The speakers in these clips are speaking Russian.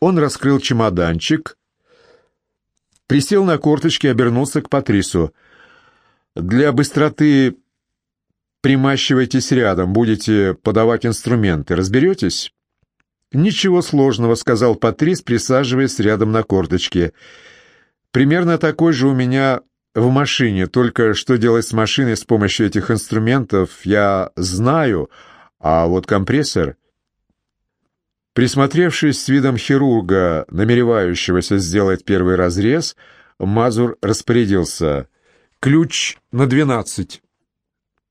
Он раскрыл чемоданчик, присел на корточки и обернулся к Патрису. «Для быстроты примащивайтесь рядом, будете подавать инструменты. Разберетесь?» «Ничего сложного», — сказал Патрис, присаживаясь рядом на корточке. «Примерно такой же у меня в машине, только что делать с машиной с помощью этих инструментов я знаю, а вот компрессор...» Присмотревшись с видом хирурга, намеревающегося сделать первый разрез, Мазур распорядился. «Ключ на двенадцать».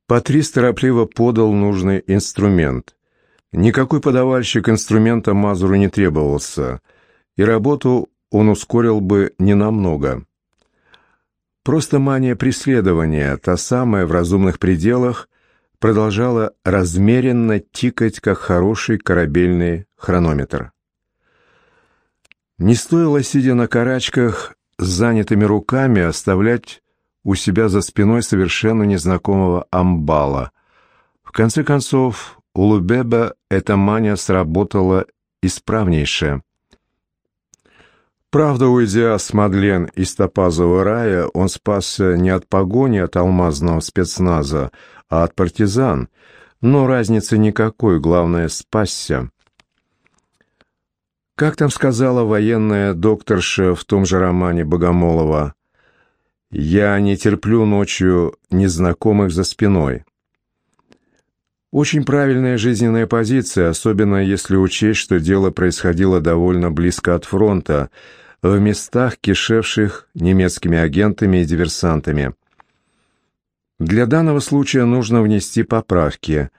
Патрис торопливо подал нужный инструмент. Никакой подавальщик инструмента Мазуру не требовался, и работу он ускорил бы ненамного. Просто мания преследования, та самая в разумных пределах, продолжала размеренно тикать, как хороший корабельный хронометр. Не стоило, сидя на карачках, с занятыми руками оставлять у себя за спиной совершенно незнакомого амбала. В конце концов, у Лубеба эта мания сработала исправнейше. Правда, уйдя с Мадлен из Топазового рая, он спасся не от погони от алмазного спецназа, а от партизан, но разницы никакой, главное, спасся. Как там сказала военная докторша в том же романе Богомолова, «Я не терплю ночью незнакомых за спиной». Очень правильная жизненная позиция, особенно если учесть, что дело происходило довольно близко от фронта, в местах, кишевших немецкими агентами и диверсантами. Для данного случая нужно внести поправки.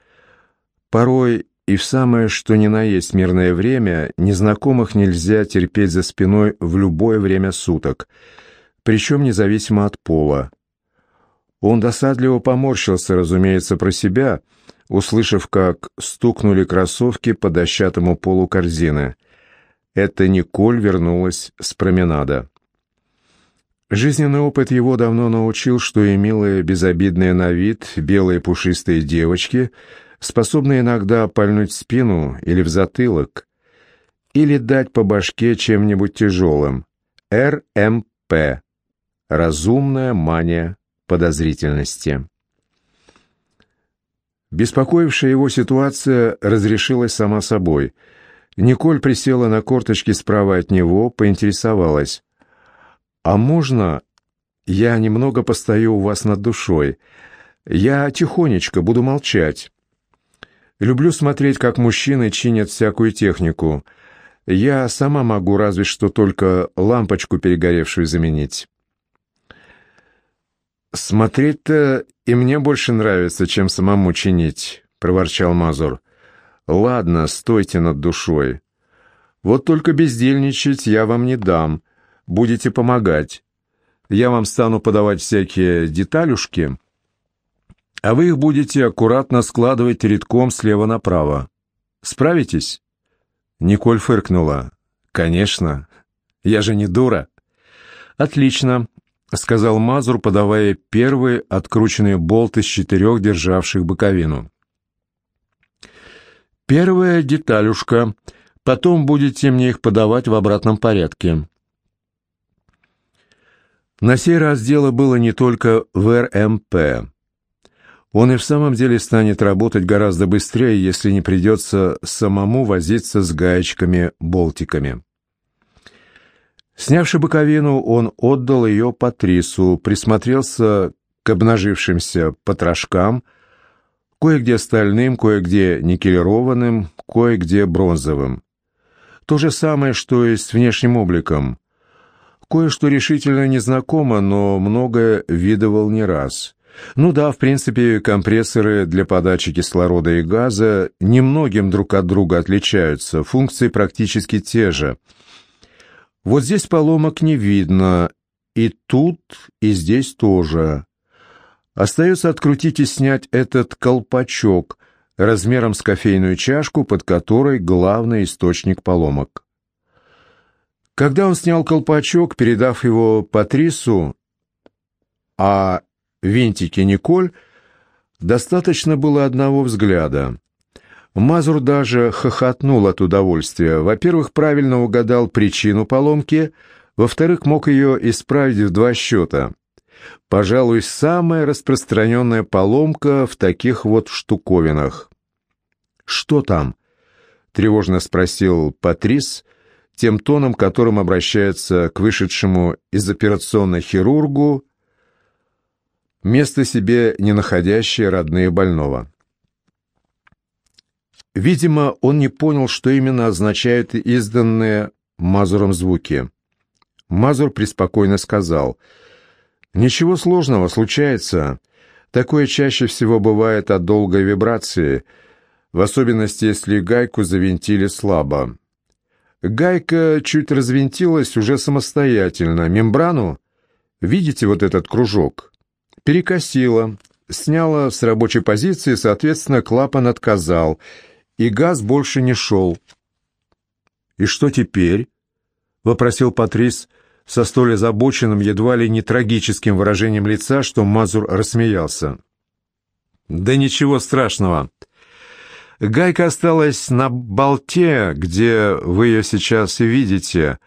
Порой и в самое что ни на есть мирное время незнакомых нельзя терпеть за спиной в любое время суток, причем независимо от пола. Он досадливо поморщился, разумеется, про себя, услышав, как стукнули кроссовки по дощатому полу корзины. Это Николь вернулась с променада. Жизненный опыт его давно научил, что и милые, безобидные на вид, белые пушистые девочки способны иногда пальнуть в спину или в затылок, или дать по башке чем-нибудь тяжелым. РМП. Разумная мания подозрительности. Беспокоившая его ситуация разрешилась сама собой. Николь присела на корточки справа от него, поинтересовалась. «А можно я немного постою у вас над душой? Я тихонечко буду молчать. Люблю смотреть, как мужчины чинят всякую технику. Я сама могу разве что только лампочку перегоревшую заменить». «Смотреть-то и мне больше нравится, чем самому чинить», — проворчал Мазур. «Ладно, стойте над душой. Вот только бездельничать я вам не дам будете помогать. Я вам стану подавать всякие деталюшки, а вы их будете аккуратно складывать редком слева направо. Справитесь?» Николь фыркнула. «Конечно. Я же не дура». «Отлично», — сказал Мазур, подавая первый открученный болт из четырех, державших боковину. «Первая деталюшка. Потом будете мне их подавать в обратном порядке. На сей раз дело было не только в РМП. Он и в самом деле станет работать гораздо быстрее, если не придется самому возиться с гаечками-болтиками. Снявши боковину, он отдал ее Патрису, присмотрелся к обнажившимся потрошкам, кое-где стальным, кое-где никелированным, кое-где бронзовым. То же самое, что и с внешним обликом. Кое-что решительно незнакомо, но многое видывал не раз. Ну да, в принципе, компрессоры для подачи кислорода и газа немногим друг от друга отличаются, функции практически те же. Вот здесь поломок не видно, и тут, и здесь тоже. Остается открутить и снять этот колпачок размером с кофейную чашку, под которой главный источник поломок. Когда он снял колпачок, передав его Патрису, а винтики Николь, достаточно было одного взгляда. Мазур даже хохотнул от удовольствия. Во-первых, правильно угадал причину поломки, во-вторых, мог ее исправить в два счета. Пожалуй, самая распространенная поломка в таких вот штуковинах. «Что там?» — тревожно спросил Патрис, тем тоном, которым обращается к вышедшему из операционной хирургу, место себе не находящие родные больного. Видимо, он не понял, что именно означают изданные Мазуром звуки. Мазур преспокойно сказал, «Ничего сложного, случается. Такое чаще всего бывает от долгой вибрации, в особенности, если гайку завинтили слабо. Гайка чуть развинтилась уже самостоятельно. Мембрану, видите вот этот кружок, перекосила, сняла с рабочей позиции, соответственно, клапан отказал, и газ больше не шел. «И что теперь?» — вопросил Патрис со столь озабоченным, едва ли не трагическим выражением лица, что Мазур рассмеялся. «Да ничего страшного. Гайка осталась на болте, где вы ее сейчас видите.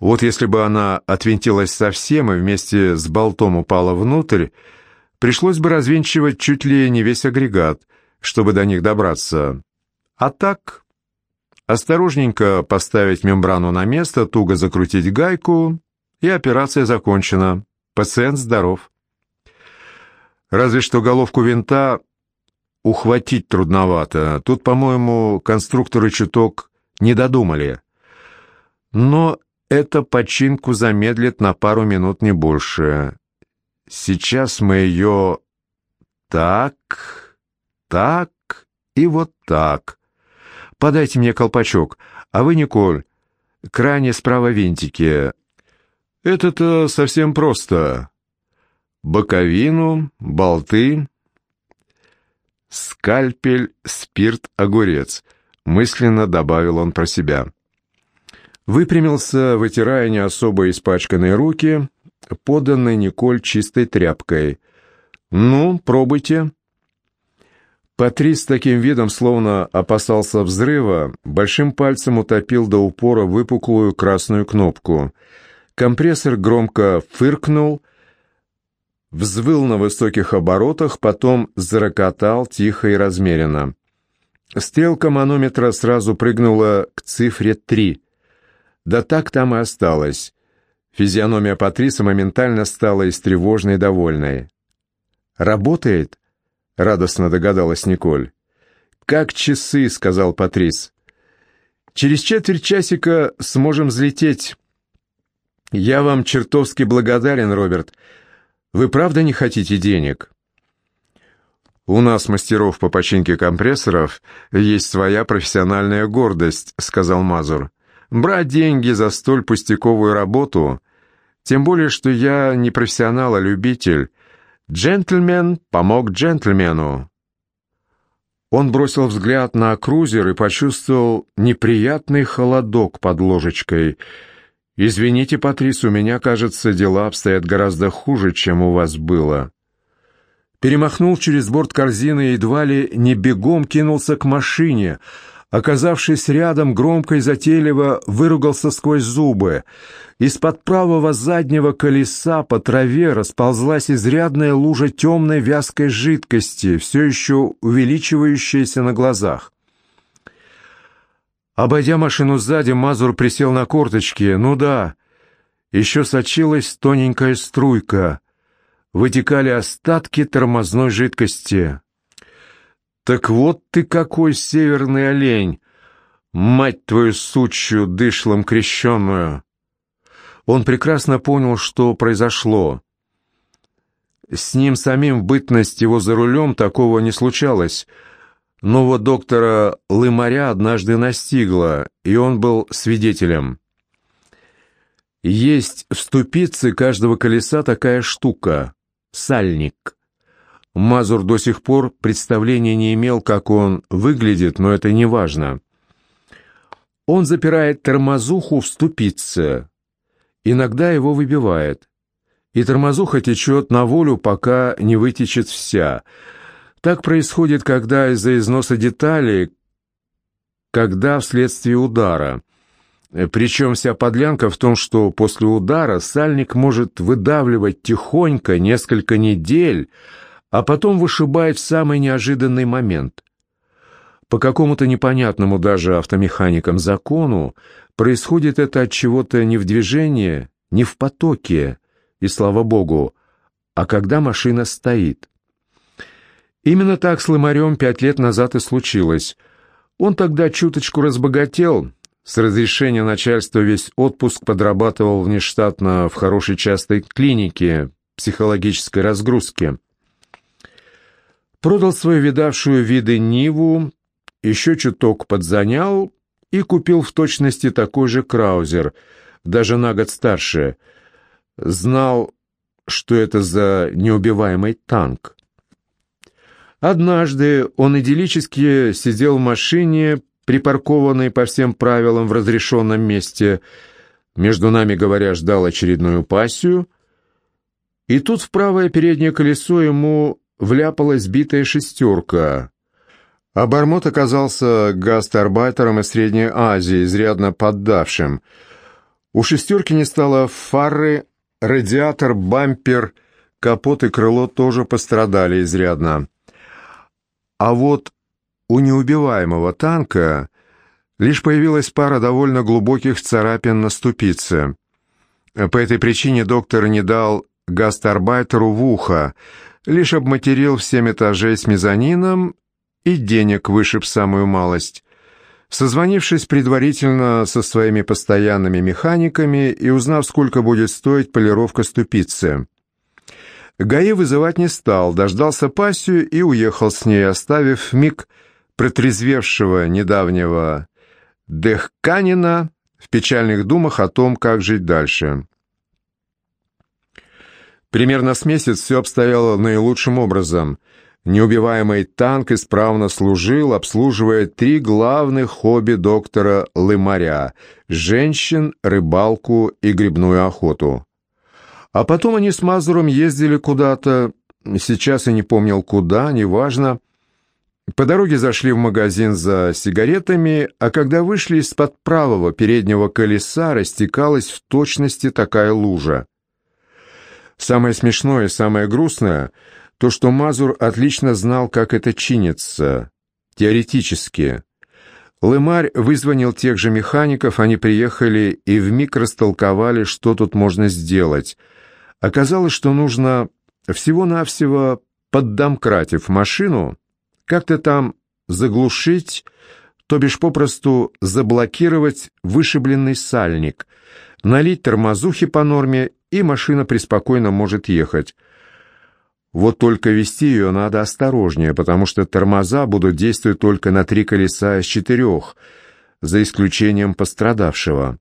Вот если бы она отвинтилась совсем и вместе с болтом упала внутрь, пришлось бы развинчивать чуть ли не весь агрегат, чтобы до них добраться. А так, осторожненько поставить мембрану на место, туго закрутить гайку, и операция закончена. Пациент здоров. Разве что головку винта ухватить трудновато. Тут, по-моему, конструкторы чуток не додумали. Но это починку замедлит на пару минут не больше. Сейчас мы ее так, так и вот так. Подайте мне колпачок, а вы, Николь, крайне справа винтики. Это-то совсем просто. Боковину, болты, «Скальпель, спирт, огурец», — мысленно добавил он про себя. Выпрямился, вытирая не особо испачканные руки, поданной Николь чистой тряпкой. «Ну, пробуйте». Патрис с таким видом, словно опасался взрыва, большим пальцем утопил до упора выпуклую красную кнопку. Компрессор громко фыркнул, взвыл на высоких оборотах, потом зарокотал тихо и размеренно. Стрелка манометра сразу прыгнула к цифре три. Да так там и осталось. Физиономия Патриса моментально стала истревожной и довольной. «Работает?» — радостно догадалась Николь. «Как часы», — сказал Патрис. «Через четверть часика сможем взлететь». «Я вам чертовски благодарен, Роберт. Вы правда не хотите денег? У нас, мастеров по починке компрессоров, есть своя профессиональная гордость, сказал Мазур. Брать деньги за столь пустяковую работу, тем более, что я не профессионал, а любитель. Джентльмен помог джентльмену. Он бросил взгляд на крузер и почувствовал неприятный холодок под ложечкой — «Извините, Патрис, у меня, кажется, дела обстоят гораздо хуже, чем у вас было». Перемахнул через борт корзины и едва ли не бегом кинулся к машине. Оказавшись рядом, громко и затейливо выругался сквозь зубы. Из-под правого заднего колеса по траве расползлась изрядная лужа темной вязкой жидкости, все еще увеличивающаяся на глазах. Обойдя машину сзади, Мазур присел на корточки. Ну да, еще сочилась тоненькая струйка. Вытекали остатки тормозной жидкости. «Так вот ты какой северный олень! Мать твою сучью, дышлом крещенную!» Он прекрасно понял, что произошло. С ним самим в бытность его за рулем такого не случалось — Нового доктора Лымаря однажды настигла, и он был свидетелем. Есть в ступице каждого колеса такая штука — сальник. Мазур до сих пор представления не имел, как он выглядит, но это не важно. Он запирает тормозуху в ступице. Иногда его выбивает. И тормозуха течет на волю, пока не вытечет вся — Так происходит, когда из-за износа деталей, когда вследствие удара. Причем вся подлянка в том, что после удара сальник может выдавливать тихонько несколько недель, а потом вышибает в самый неожиданный момент. По какому-то непонятному даже автомеханикам закону происходит это от чего-то не в движении, не в потоке, и слава богу, а когда машина стоит. Именно так с Лымарем пять лет назад и случилось. Он тогда чуточку разбогател, с разрешения начальства весь отпуск подрабатывал внештатно в хорошей частной клинике психологической разгрузки. Продал свою видавшую виды Ниву, еще чуток подзанял и купил в точности такой же краузер, даже на год старше. Знал, что это за неубиваемый танк. Однажды он идиллически сидел в машине, припаркованной по всем правилам в разрешенном месте, между нами, говоря, ждал очередную пассию, и тут в правое переднее колесо ему вляпалась битая шестерка. Обормот оказался гастарбайтером из Средней Азии, изрядно поддавшим. У шестерки не стало фары, радиатор, бампер, капот и крыло тоже пострадали изрядно. А вот у неубиваемого танка лишь появилась пара довольно глубоких царапин на ступице. По этой причине доктор не дал гастарбайтеру в ухо, лишь обматерил в семь этажей с мезонином и денег вышиб самую малость. Созвонившись предварительно со своими постоянными механиками и узнав, сколько будет стоить полировка ступицы. ГАИ вызывать не стал, дождался пассию и уехал с ней, оставив миг протрезвевшего недавнего Дехканина в печальных думах о том, как жить дальше. Примерно с месяц все обстояло наилучшим образом – Неубиваемый танк исправно служил, обслуживая три главных хобби доктора Лымаря – женщин, рыбалку и грибную охоту. А потом они с Мазуром ездили куда-то, сейчас я не помнил куда, неважно. По дороге зашли в магазин за сигаретами, а когда вышли из-под правого переднего колеса, растекалась в точности такая лужа. Самое смешное и самое грустное – то, что Мазур отлично знал, как это чинится, теоретически. Лымарь вызвонил тех же механиков, они приехали и вмиг растолковали, что тут можно сделать. Оказалось, что нужно всего-навсего, поддомкратив машину, как-то там заглушить, то бишь попросту заблокировать вышибленный сальник, налить тормозухи по норме, и машина преспокойно может ехать. Вот только вести ее надо осторожнее, потому что тормоза будут действовать только на три колеса из четырех, за исключением пострадавшего.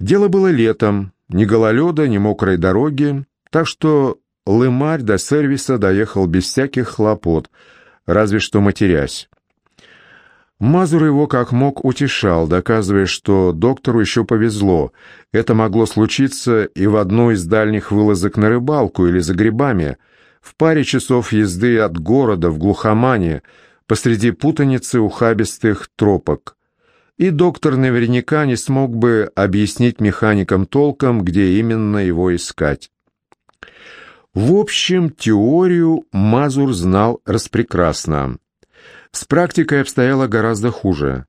Дело было летом, ни гололеда, ни мокрой дороги, так что Лымарь до сервиса доехал без всяких хлопот, разве что матерясь. Мазур его как мог утешал, доказывая, что доктору еще повезло. Это могло случиться и в одной из дальних вылазок на рыбалку или за грибами, в паре часов езды от города в глухомане, посреди путаницы ухабистых тропок. И доктор наверняка не смог бы объяснить механикам толком, где именно его искать. В общем, теорию Мазур знал распрекрасно. С практикой обстояло гораздо хуже.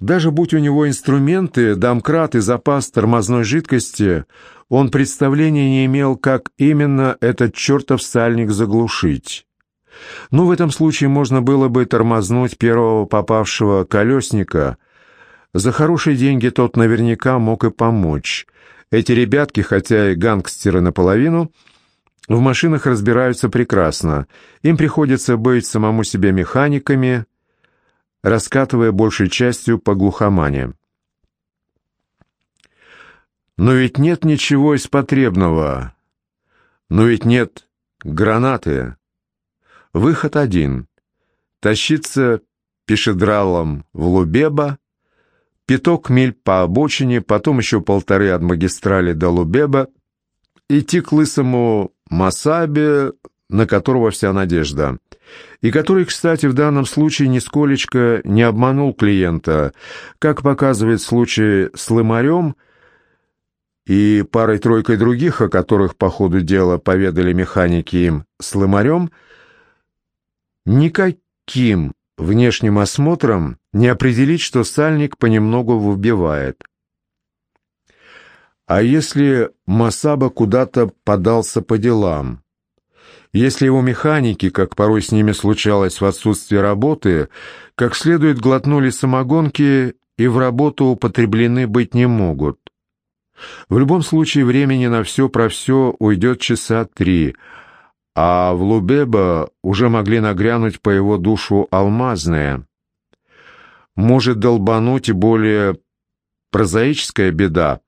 Даже будь у него инструменты, домкрат и запас тормозной жидкости, он представления не имел, как именно этот чертов сальник заглушить. Ну, в этом случае можно было бы тормознуть первого попавшего колесника. За хорошие деньги тот наверняка мог и помочь. Эти ребятки, хотя и гангстеры наполовину, в машинах разбираются прекрасно. Им приходится быть самому себе механиками, раскатывая большей частью по глухомане. Но ведь нет ничего из потребного. Но ведь нет гранаты. Выход один. Тащиться пешедралом в Лубеба, пяток миль по обочине, потом еще полторы от магистрали до Лубеба, идти к лысому Масабе, на которого вся надежда, и который, кстати, в данном случае нисколечко не обманул клиента, как показывает случай с Лымарем и парой-тройкой других, о которых по ходу дела поведали механики им с Лымарем, никаким внешним осмотром не определить, что сальник понемногу выбивает. А если Масаба куда-то подался по делам? Если его механики, как порой с ними случалось в отсутствие работы, как следует глотнули самогонки и в работу употреблены быть не могут? В любом случае времени на все про все уйдет часа три, а в Лубеба уже могли нагрянуть по его душу алмазные. Может долбануть и более прозаическая беда,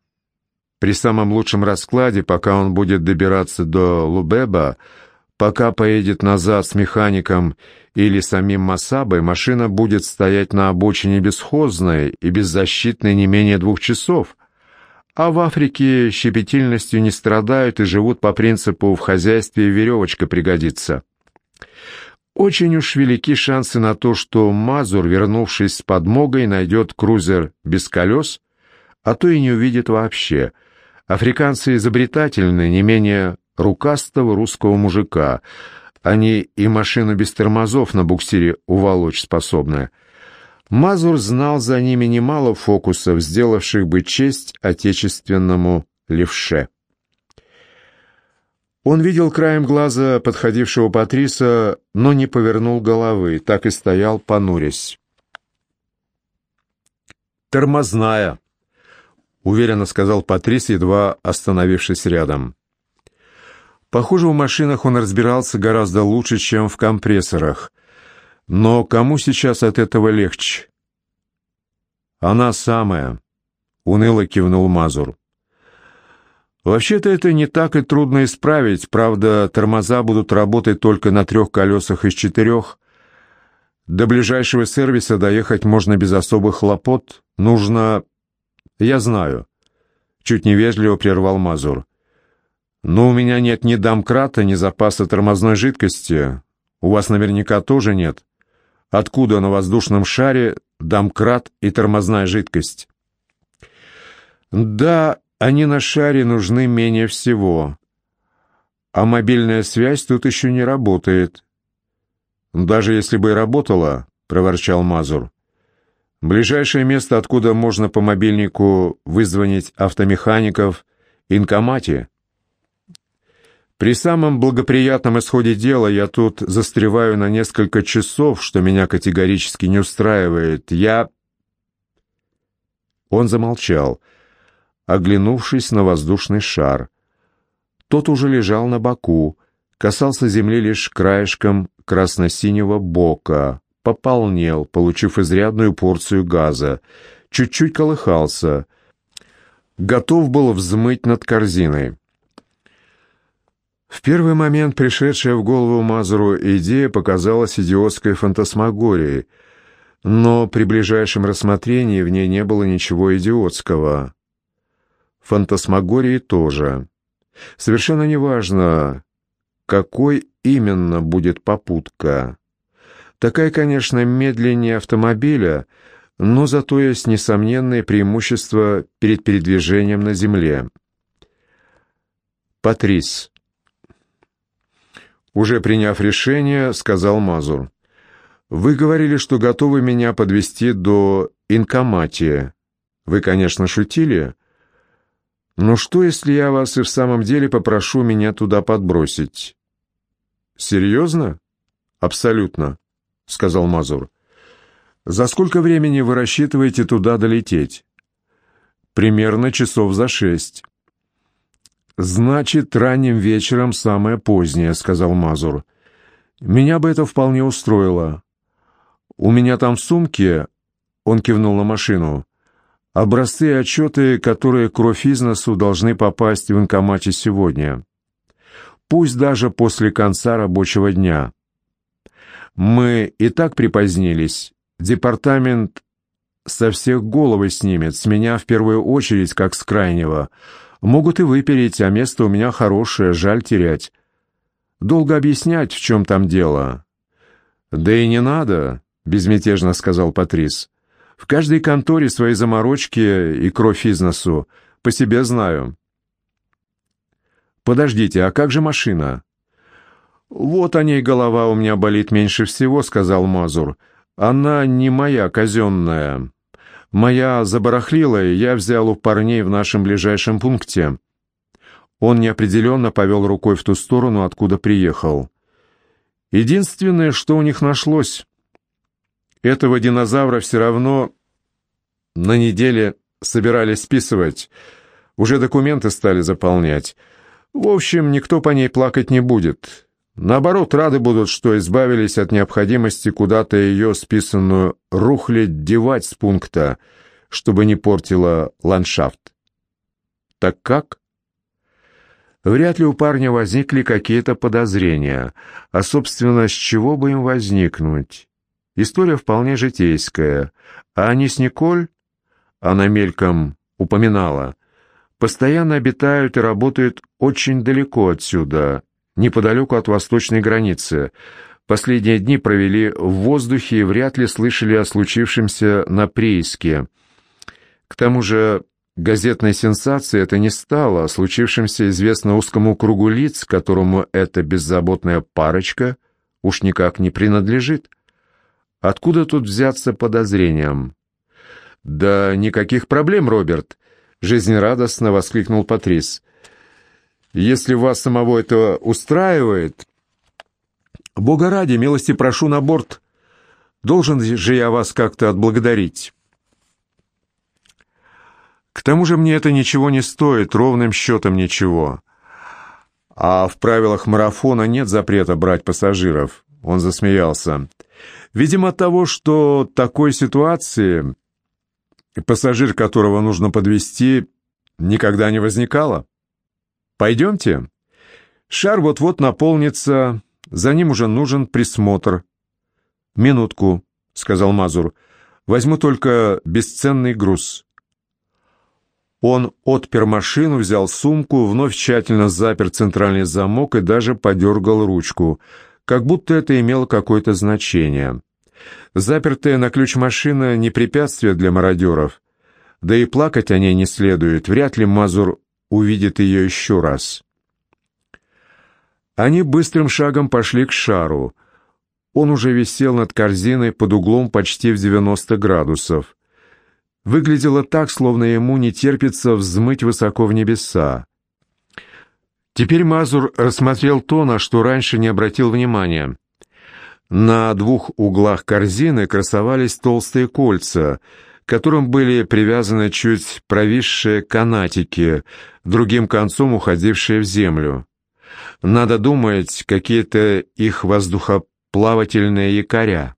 при самом лучшем раскладе, пока он будет добираться до Лубеба, пока поедет назад с механиком или самим Масабой, машина будет стоять на обочине бесхозной и беззащитной не менее двух часов. А в Африке щепетильностью не страдают и живут по принципу «в хозяйстве веревочка пригодится». Очень уж велики шансы на то, что Мазур, вернувшись с подмогой, найдет крузер без колес, а то и не увидит вообще – Африканцы изобретательны, не менее рукастого русского мужика. Они и машину без тормозов на буксире уволочь способны. Мазур знал за ними немало фокусов, сделавших бы честь отечественному левше. Он видел краем глаза подходившего Патриса, но не повернул головы, так и стоял, понурясь. «Тормозная», уверенно сказал Патрис, едва остановившись рядом. Похоже, в машинах он разбирался гораздо лучше, чем в компрессорах. Но кому сейчас от этого легче? Она самая, уныло кивнул Мазур. Вообще-то это не так и трудно исправить, правда, тормоза будут работать только на трех колесах из четырех. До ближайшего сервиса доехать можно без особых хлопот. Нужно «Я знаю», — чуть невежливо прервал Мазур. «Но у меня нет ни домкрата, ни запаса тормозной жидкости. У вас наверняка тоже нет. Откуда на воздушном шаре домкрат и тормозная жидкость?» «Да, они на шаре нужны менее всего. А мобильная связь тут еще не работает». «Даже если бы и работала», — проворчал Мазур, Ближайшее место, откуда можно по мобильнику вызвонить автомехаников – Инкомате. При самом благоприятном исходе дела я тут застреваю на несколько часов, что меня категорически не устраивает. Я... Он замолчал, оглянувшись на воздушный шар. Тот уже лежал на боку, касался земли лишь краешком красно-синего бока, пополнел, получив изрядную порцию газа, чуть-чуть колыхался, готов был взмыть над корзиной. В первый момент пришедшая в голову Мазуру идея показалась идиотской фантасмагорией, но при ближайшем рассмотрении в ней не было ничего идиотского. Фантасмагории тоже. Совершенно неважно, какой именно будет попутка. Такая, конечно, медленнее автомобиля, но зато есть несомненное преимущество перед передвижением на земле. Патрис. Уже приняв решение, сказал Мазур. «Вы говорили, что готовы меня подвести до инкоматия. Вы, конечно, шутили. Но что, если я вас и в самом деле попрошу меня туда подбросить?» «Серьезно?» «Абсолютно. — сказал Мазур. «За сколько времени вы рассчитываете туда долететь?» «Примерно часов за шесть». «Значит, ранним вечером самое позднее», — сказал Мазур. «Меня бы это вполне устроило. У меня там в сумке...» — он кивнул на машину. «Образцы и отчеты, которые кровь из носу должны попасть в инкомате сегодня. Пусть даже после конца рабочего дня». Мы и так припозднились. Департамент со всех головы снимет, с меня в первую очередь, как с крайнего. Могут и выпереть, а место у меня хорошее, жаль терять. Долго объяснять, в чем там дело». «Да и не надо», — безмятежно сказал Патрис. «В каждой конторе свои заморочки и кровь из носу. По себе знаю». «Подождите, а как же машина?» «Вот о ней голова у меня болит меньше всего», — сказал Мазур. «Она не моя казенная. Моя забарахлила, и я взял у парней в нашем ближайшем пункте». Он неопределенно повел рукой в ту сторону, откуда приехал. Единственное, что у них нашлось, этого динозавра все равно на неделе собирались списывать, уже документы стали заполнять. В общем, никто по ней плакать не будет. Наоборот, рады будут, что избавились от необходимости куда-то ее списанную рухлядь девать с пункта, чтобы не портила ландшафт. Так как? Вряд ли у парня возникли какие-то подозрения, а, собственно, с чего бы им возникнуть? История вполне житейская, а они с Николь, она мельком упоминала, постоянно обитают и работают очень далеко отсюда, неподалеку от восточной границы. Последние дни провели в воздухе и вряд ли слышали о случившемся на прииске. К тому же Газетной сенсацией это не стало, а случившимся известно узкому кругу лиц, которому эта беззаботная парочка уж никак не принадлежит. Откуда тут взяться подозрением? «Да никаких проблем, Роберт!» — жизнерадостно воскликнул Патрис. «Если вас самого это устраивает...» «Бога ради, милости прошу на борт. Должен же я вас как-то отблагодарить». К тому же мне это ничего не стоит, ровным счетом ничего. А в правилах марафона нет запрета брать пассажиров. Он засмеялся. Видимо, от того, что такой ситуации, пассажир которого нужно подвести, никогда не возникало. Пойдемте. Шар вот-вот наполнится, за ним уже нужен присмотр. «Минутку», — сказал Мазур. «Возьму только бесценный груз». Он отпер машину, взял сумку, вновь тщательно запер центральный замок и даже подергал ручку, как будто это имело какое-то значение. Запертая на ключ машина не препятствие для мародеров, да и плакать о ней не следует, вряд ли Мазур увидит ее еще раз. Они быстрым шагом пошли к шару. Он уже висел над корзиной под углом почти в 90 градусов выглядело так, словно ему не терпится взмыть высоко в небеса. Теперь Мазур рассмотрел то, на что раньше не обратил внимания. На двух углах корзины красовались толстые кольца, которым были привязаны чуть провисшие канатики, другим концом уходившие в землю. Надо думать, какие-то их воздухоплавательные якоря.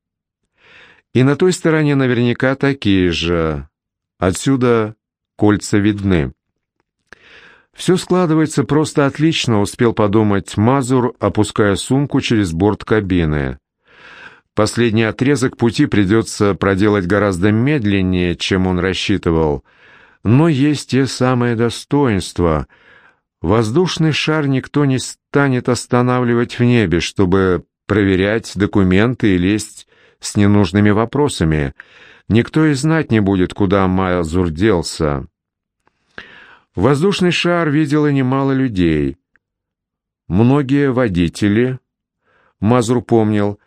И на той стороне наверняка такие же, Отсюда кольца видны. Все складывается просто отлично, успел подумать Мазур, опуская сумку через борт кабины. Последний отрезок пути придется проделать гораздо медленнее, чем он рассчитывал. Но есть те самые достоинства. Воздушный шар никто не станет останавливать в небе, чтобы проверять документы и лезть с ненужными вопросами — Никто и знать не будет, куда Мазур делся. Воздушный шар видел и немало людей. Многие водители, Мазур помнил,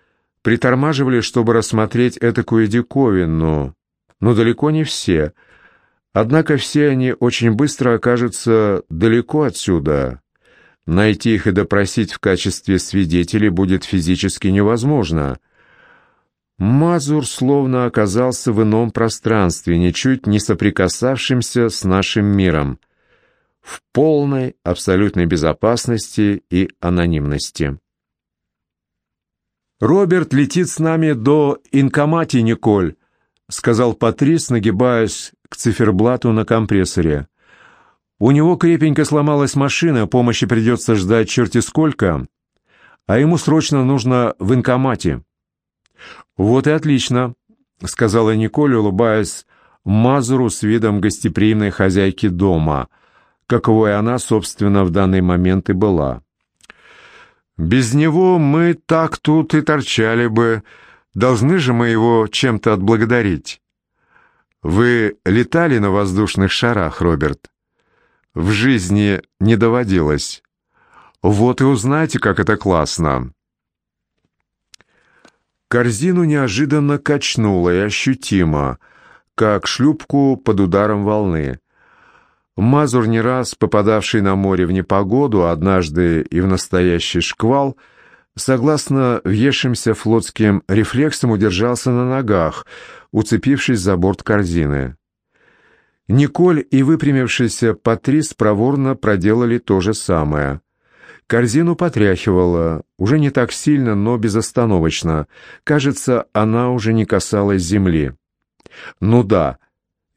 притормаживали, чтобы рассмотреть этакую диковину, но далеко не все. Однако все они очень быстро окажутся далеко отсюда. Найти их и допросить в качестве свидетелей будет физически невозможно — Мазур словно оказался в ином пространстве, ничуть не соприкасавшимся с нашим миром, в полной абсолютной безопасности и анонимности. «Роберт летит с нами до Инкомати, Николь», — сказал Патрис, нагибаясь к циферблату на компрессоре. «У него крепенько сломалась машина, помощи придется ждать черти сколько, а ему срочно нужно в Инкомате». «Вот и отлично», — сказала Николь, улыбаясь Мазуру с видом гостеприимной хозяйки дома, каковой она, собственно, в данный момент и была. Без него мы так тут и торчали бы. Должны же мы его чем-то отблагодарить. Вы летали на воздушных шарах, Роберт? В жизни не доводилось. Вот и узнайте, как это классно. Корзину неожиданно качнуло и ощутимо, как шлюпку под ударом волны. Мазур, не раз попадавший на море в непогоду, однажды и в настоящий шквал, согласно въевшимся флотским рефлексам удержался на ногах, уцепившись за борт корзины. Николь и выпрямившийся Патрис проворно проделали то же самое. Корзину потряхивало, уже не так сильно, но безостановочно. Кажется, она уже не касалась земли. Ну да,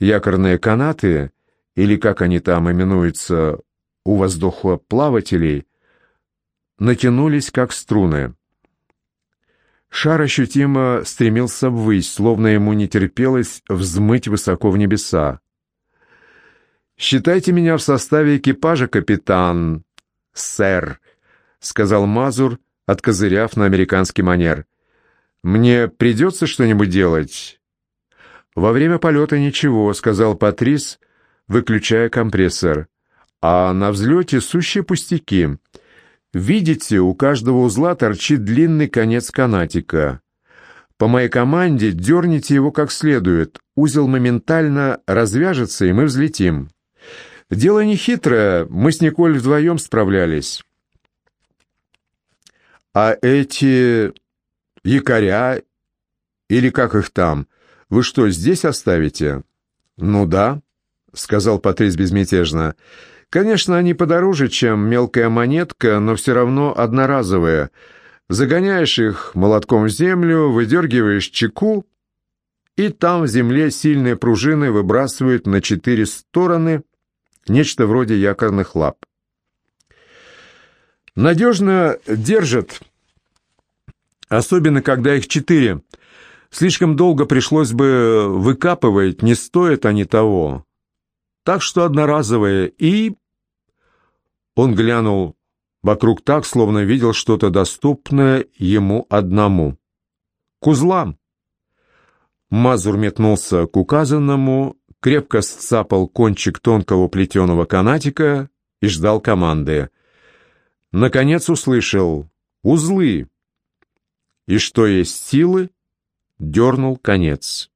якорные канаты или как они там именуются у воздухоплавателей, натянулись как струны. Шар ощутимо стремился ввысь, словно ему не терпелось взмыть высоко в небеса. «Считайте меня в составе экипажа, капитан, сэр», — сказал Мазур, откозыряв на американский манер. «Мне придется что-нибудь делать?» «Во время полета ничего», — сказал Патрис, выключая компрессор. А на взлете сущие пустяки. Видите, у каждого узла торчит длинный конец канатика. По моей команде дерните его как следует. Узел моментально развяжется, и мы взлетим. Дело не хитрое, мы с Николь вдвоем справлялись. А эти якоря, или как их там, вы что, здесь оставите? Ну да. — сказал Патрис безмятежно. «Конечно, они подороже, чем мелкая монетка, но все равно одноразовые. Загоняешь их молотком в землю, выдергиваешь чеку, и там в земле сильные пружины выбрасывают на четыре стороны нечто вроде якорных лап. Надежно держат, особенно когда их четыре. Слишком долго пришлось бы выкапывать, не стоят они того. Так что одноразовое и... Он глянул вокруг так, словно видел что-то доступное ему одному. «К узлам!» Мазур метнулся к указанному, крепко сцапал кончик тонкого плетеного канатика и ждал команды. Наконец услышал «Узлы!» И что есть силы, дернул конец.